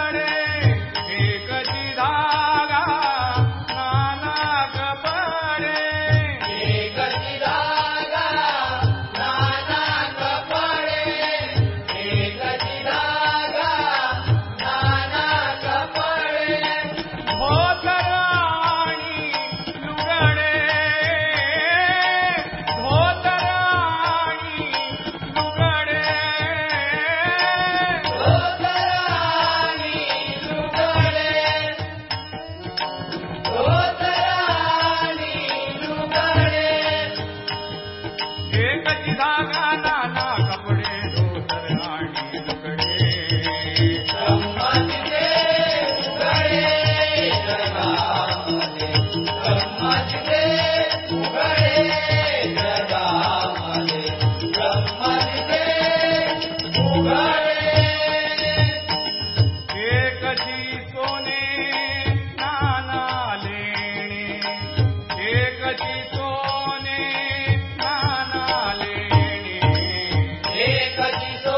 Hare ಕಲಿಸೋ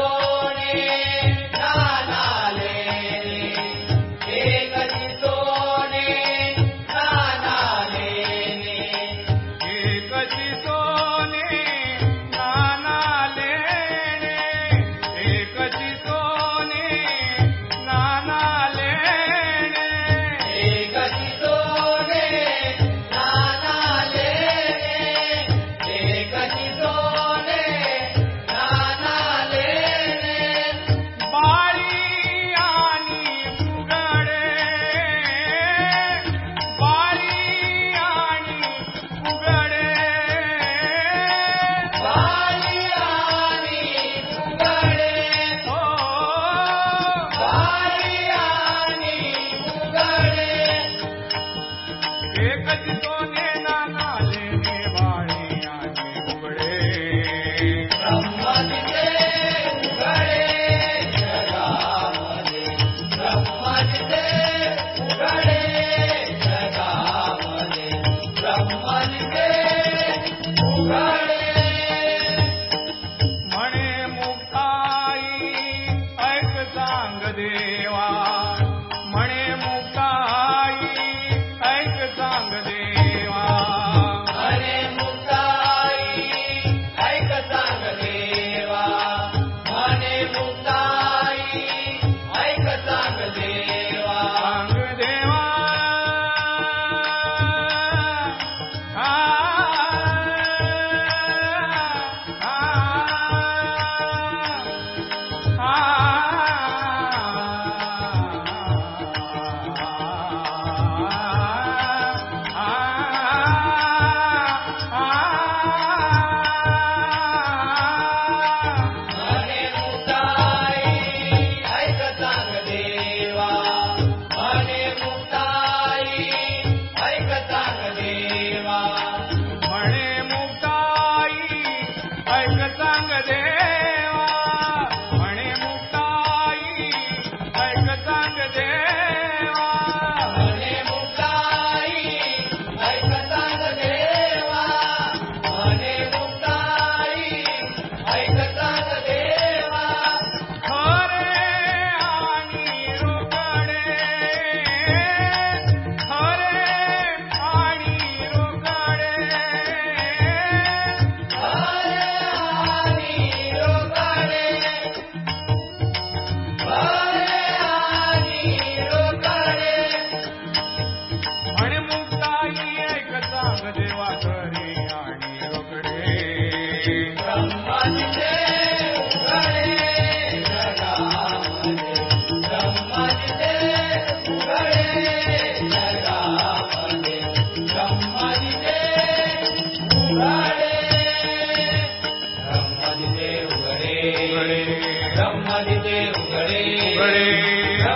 by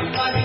Bye.